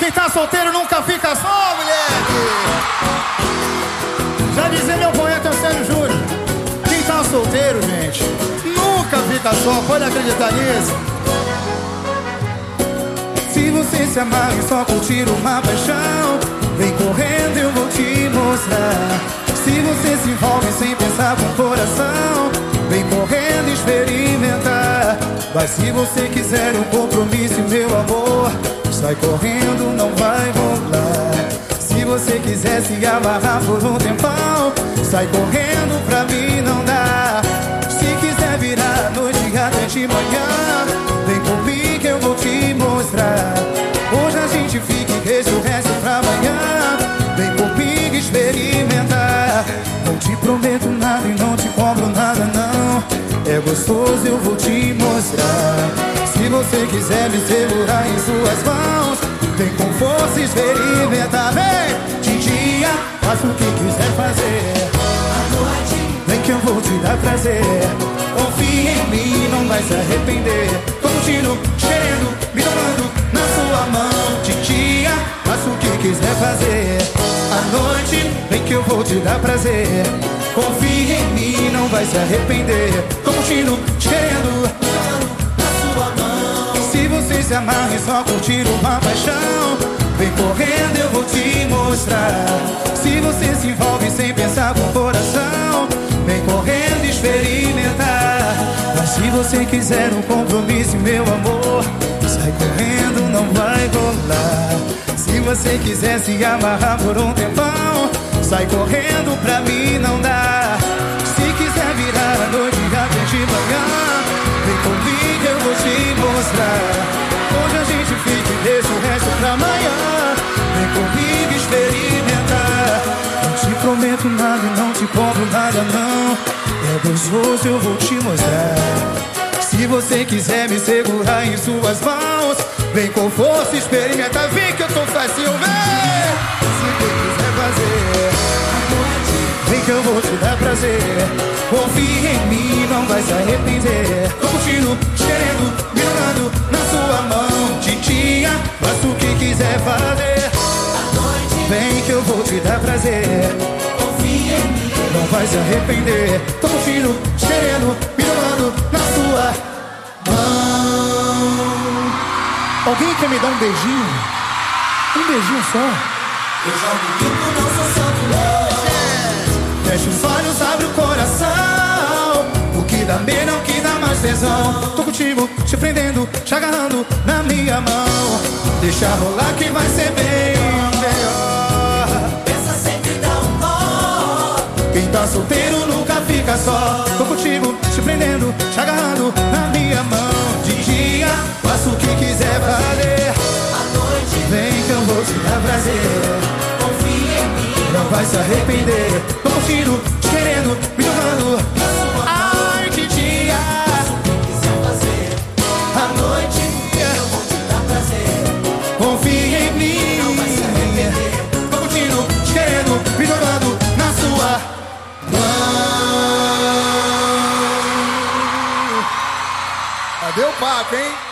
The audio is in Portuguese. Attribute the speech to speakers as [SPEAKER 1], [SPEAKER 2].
[SPEAKER 1] Quem tá solteiro nunca fica só, moleque. Já dizia meu poeta Antônio Júnior. Quem tá solteiro, gente, nunca fica só. Pode acreditar nisso.
[SPEAKER 2] Se você se amar e só curtir uma paixão, vem correndo, eu vou te mostrar. Se você se envolve sem pensar com o coração, vem correndo experimentar. Mas se você quiser um compromisso, meu amor, sai correndo, não vai rolar. Se você quiser se amarrar por um tempão, sai correndo, pra mim não dá. Se quiser virar a noite até de manhã, gostoso, eu vou te mostrar. Se você quiser me segurar em suas mãos, vem com força experimentar. Vem de dia, faça o que quiser fazer. À noite, vem que eu vou te dar prazer. Confia em mim, não vai se arrepender. Continuo querendo, me tomando na sua mão. De dia, faça o que quiser fazer. À noite, vem que eu vou te dar prazer. Confia em mim, não vai se arrepender. Continuo querendo na sua mão. Se você se amarra e só curtir uma paixão, vem correndo, eu vou te mostrar. Se você se envolve sem pensar com o coração, vem correndo experimentar. Mas se você quiser um compromisso, meu amor, sai correndo, não vai rolar. Se você quiser se amarrar por um tempão, sai correndo, pra mim não dá. Se quiser virar a noite até de manhã, vem comigo, eu vou te mostrar. Hoje a gente fica e deixa o resto pra amanhã. Vem comigo experimentar. Não te prometo nada e não te cobro nada, não. É gostoso, eu vou te mostrar. Se você quiser me segurar em suas mãos, vem com força, experimenta. Vem que eu tô facinho, vem. Te dar prazer. Confia em mim, não vai se arrepender. Tô curtindo, querendo, me dando na sua mão. Dia, faça o que quiser fazer. Vem que eu vou te dar prazer. Confia em mim, não vai se arrepender. Tô curtindo, querendo, me dando na sua mão.
[SPEAKER 1] Alguém quer me dar um beijinho? Um beijinho só.
[SPEAKER 2] Sou santo, não. Tesão. Tô contigo, te prendendo, te agarrando na minha mão. Deixa rolar que vai ser bem melhor.
[SPEAKER 3] Pensa sempre dá um nó.
[SPEAKER 2] Quem tá solteiro nunca fica só. Tô contigo, te prendendo, te agarrando na minha mão. De dia, faço o que quiser fazer.
[SPEAKER 3] À noite,
[SPEAKER 2] Vem que eu vou te dar prazer.
[SPEAKER 3] confia em mim.
[SPEAKER 2] Não vai se arrepender. Tô curtindo,
[SPEAKER 1] o papo, hein?